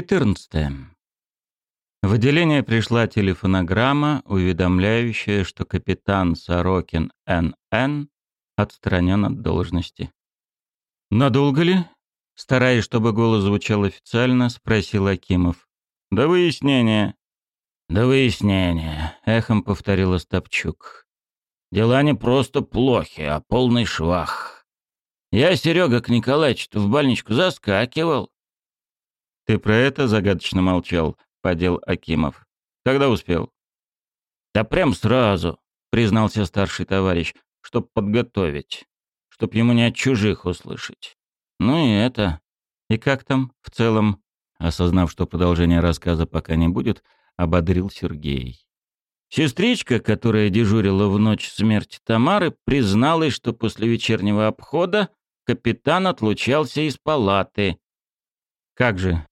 14. В отделение пришла телефонограмма, уведомляющая, что капитан Сорокин Н.Н. отстранен от должности. «Надолго ли?» Стараясь, чтобы голос звучал официально, спросил Акимов. «До выяснения». «До выяснения», — эхом повторил Остапчук. «Дела не просто плохи, а полный швах. Я, Серега, к Николаевичу в больничку заскакивал. «Ты про это загадочно молчал», — подел Акимов. «Когда успел?» «Да прям сразу», — признался старший товарищ, «чтоб подготовить, чтоб ему не от чужих услышать. Ну и это. И как там в целом?» Осознав, что продолжения рассказа пока не будет, ободрил Сергей. Сестричка, которая дежурила в ночь смерти Тамары, призналась, что после вечернего обхода капитан отлучался из палаты. «Как же?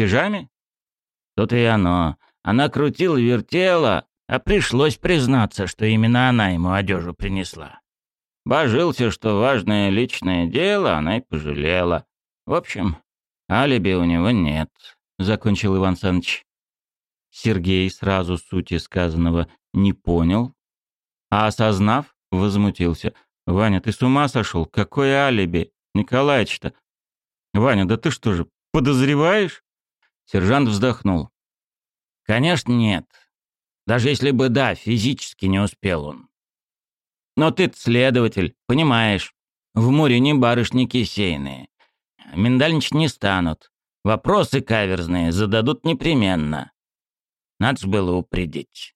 Пижаме? Тут и оно. Она крутила, вертела, а пришлось признаться, что именно она ему одежу принесла. Божился, что важное личное дело она и пожалела. В общем, алиби у него нет, — закончил Иван Саныч. Сергей сразу сути сказанного не понял, а осознав, возмутился. «Ваня, ты с ума сошел? Какое алиби? Николаич-то...» «Ваня, да ты что же, подозреваешь?» Сержант вздохнул. «Конечно, нет. Даже если бы да, физически не успел он. Но ты следователь, понимаешь. В море не барышни кисейные. Миндальничать не станут. Вопросы каверзные зададут непременно. Надо было упредить».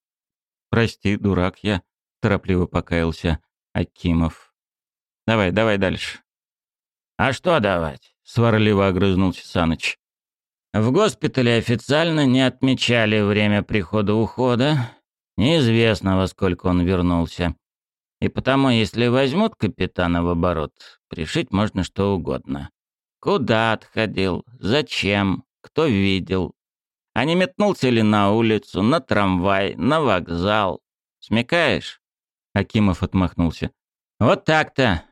«Прости, дурак я», — торопливо покаялся Акимов. «Давай, давай дальше». «А что давать?» — сварливо огрызнулся Саныч. В госпитале официально не отмечали время прихода-ухода. Неизвестно, во сколько он вернулся. И потому, если возьмут капитана в оборот, пришить можно что угодно. Куда отходил, зачем, кто видел. А не метнулся ли на улицу, на трамвай, на вокзал. Смекаешь? Акимов отмахнулся. Вот так-то.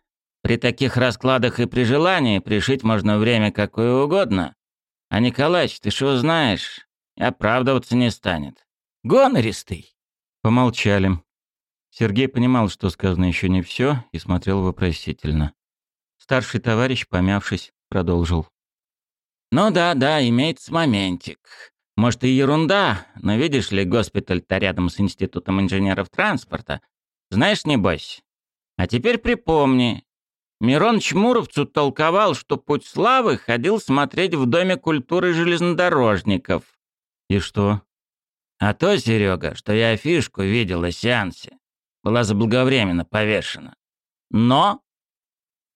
При таких раскладах и при желании пришить можно время какое угодно. А Николаич, ты что знаешь? И оправдываться не станет. Гонористый. Помолчали. Сергей понимал, что сказано еще не все, и смотрел вопросительно. Старший товарищ, помявшись, продолжил. «Ну да, да, имеется моментик. Может и ерунда, но видишь ли, госпиталь-то рядом с Институтом инженеров транспорта. Знаешь, небось? А теперь припомни, Мирон Чмуровцу толковал, что Путь Славы ходил смотреть в Доме культуры железнодорожников. И что? А то, Серега, что я афишку видел о сеансе. Была заблаговременно повешена. Но...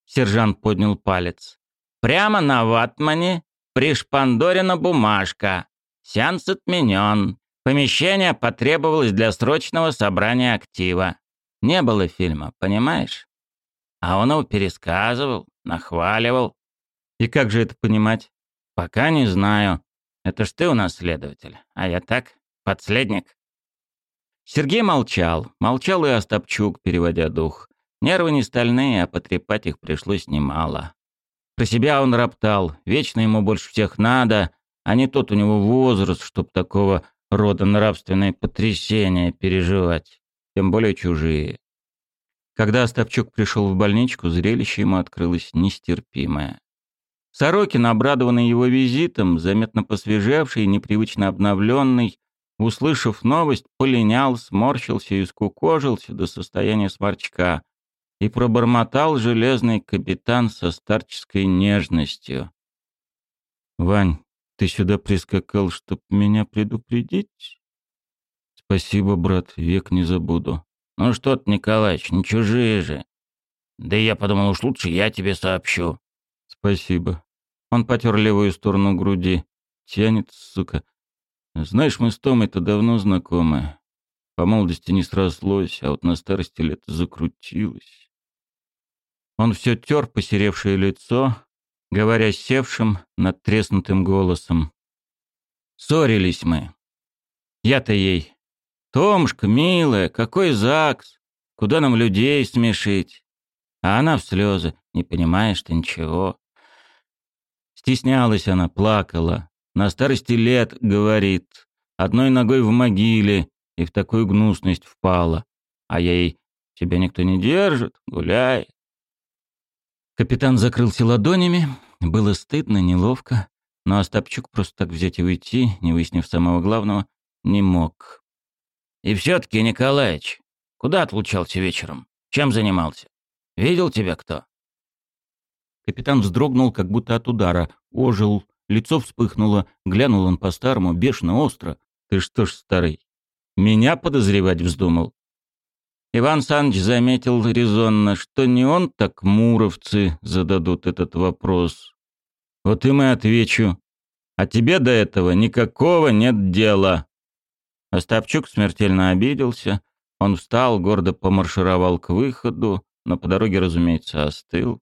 Сержант поднял палец. Прямо на ватмане пришпандорена бумажка. Сеанс отменен. Помещение потребовалось для срочного собрания актива. Не было фильма, понимаешь? А он его пересказывал, нахваливал. И как же это понимать? Пока не знаю. Это ж ты у нас следователь, а я так, подследник. Сергей молчал. Молчал и Остапчук, переводя дух. Нервы не стальные, а потрепать их пришлось немало. Про себя он роптал. Вечно ему больше всех надо, а не тот у него возраст, чтоб такого рода нравственные потрясения переживать. Тем более чужие. Когда Остапчук пришел в больничку, зрелище ему открылось нестерпимое. Сорокин, обрадованный его визитом, заметно посвежевший и непривычно обновленный, услышав новость, полинял, сморщился и скукожился до состояния сморчка и пробормотал железный капитан со старческой нежностью. «Вань, ты сюда прискакал, чтоб меня предупредить?» «Спасибо, брат, век не забуду». «Ну что ты, Николаич, не чужие же. Да я подумал, уж лучше я тебе сообщу». «Спасибо». Он потер левую сторону груди. Тянет, сука. Знаешь, мы с Томой-то давно знакомы. По молодости не срослось, а вот на старости лет закрутилось. Он все тер посеревшее лицо, говоря севшим, надтреснутым голосом. Ссорились мы. Я-то ей «Томшка, милая, какой ЗАГС? Куда нам людей смешить?» А она в слезы, не понимаешь ты ничего. Стеснялась она, плакала. На старости лет, говорит, одной ногой в могиле и в такую гнусность впала. А ей тебя никто не держит, гуляй. Капитан закрылся ладонями, было стыдно, неловко, но Остапчук просто так взять и уйти, не выяснив самого главного, не мог. «И все-таки, Николаич, куда отлучался вечером? Чем занимался? Видел тебя кто?» Капитан вздрогнул, как будто от удара, ожил, лицо вспыхнуло, глянул он по-старому, бешено, остро. «Ты что ж, старый, меня подозревать вздумал?» Иван Саныч заметил резонно, что не он, так муровцы зададут этот вопрос. Вот им и отвечу. А тебе до этого никакого нет дела. Остапчук смертельно обиделся. Он встал, гордо помаршировал к выходу, но по дороге, разумеется, остыл.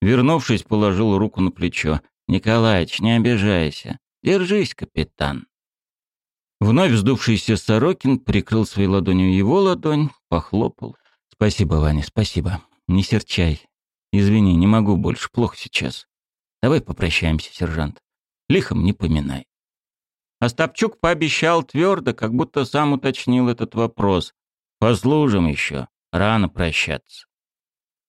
Вернувшись, положил руку на плечо. «Николаич, не обижайся. Держись, капитан». Вновь вздувшийся Сорокин прикрыл своей ладонью его ладонь, похлопал. «Спасибо, Ваня, спасибо. Не серчай. Извини, не могу больше, плохо сейчас. Давай попрощаемся, сержант. Лихом не поминай». Остапчук пообещал твердо, как будто сам уточнил этот вопрос. «Послужим еще. Рано прощаться».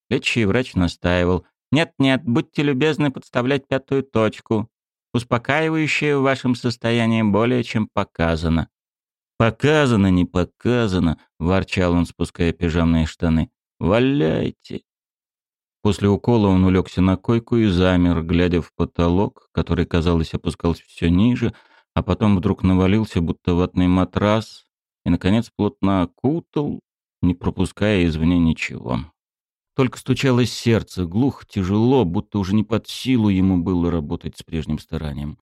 Лечащий врач настаивал. «Нет-нет, будьте любезны подставлять пятую точку. Успокаивающее в вашем состоянии более чем показано». «Показано, не показано», — ворчал он, спуская пижамные штаны. «Валяйте». После укола он улегся на койку и замер, глядя в потолок, который, казалось, опускался все ниже, а потом вдруг навалился, будто ватный матрас, и, наконец, плотно окутал, не пропуская извне ничего. Только стучалось сердце, глухо, тяжело, будто уже не под силу ему было работать с прежним старанием.